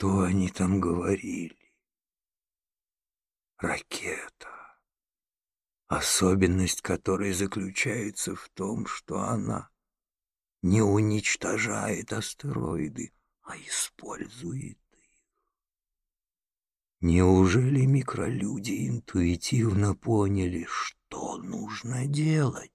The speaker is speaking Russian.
Что они там говорили? Ракета. Особенность которой заключается в том, что она не уничтожает астероиды, а использует их. Неужели микролюди интуитивно поняли, что нужно делать?